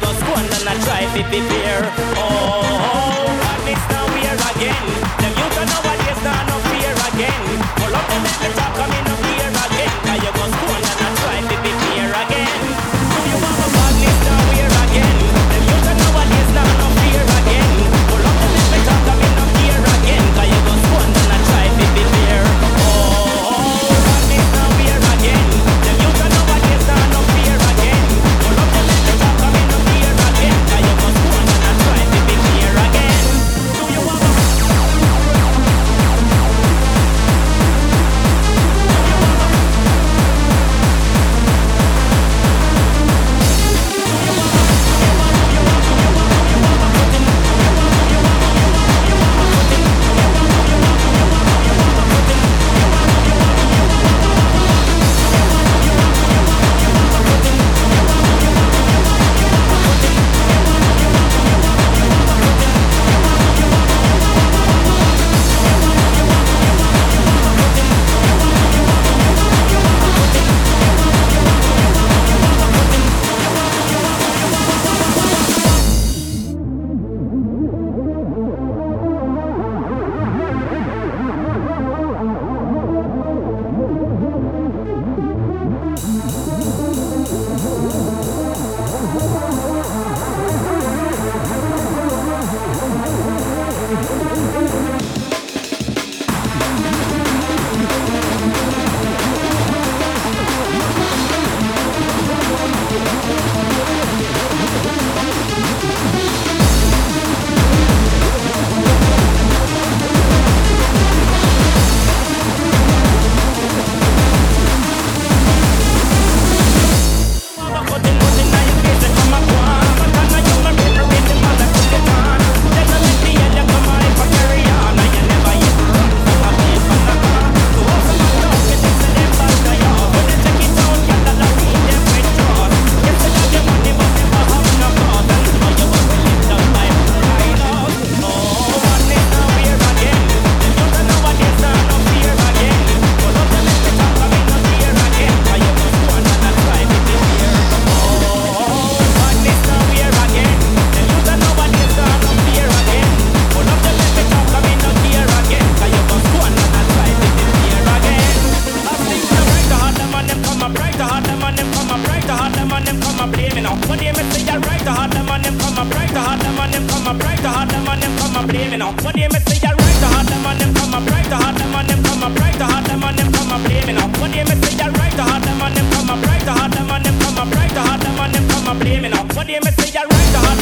I go and I try to be prepare. Oh. oh, oh. and them come and blame me now. What they me say I right, the hard? them and them come and bright, the hot them and them come and bright, the hot them and them come and blame me now. What they me say I right, the hard? them and them come and bright, the hot them and them come and bright, the hot them and them come and blame me now. What they me say I right, the hard?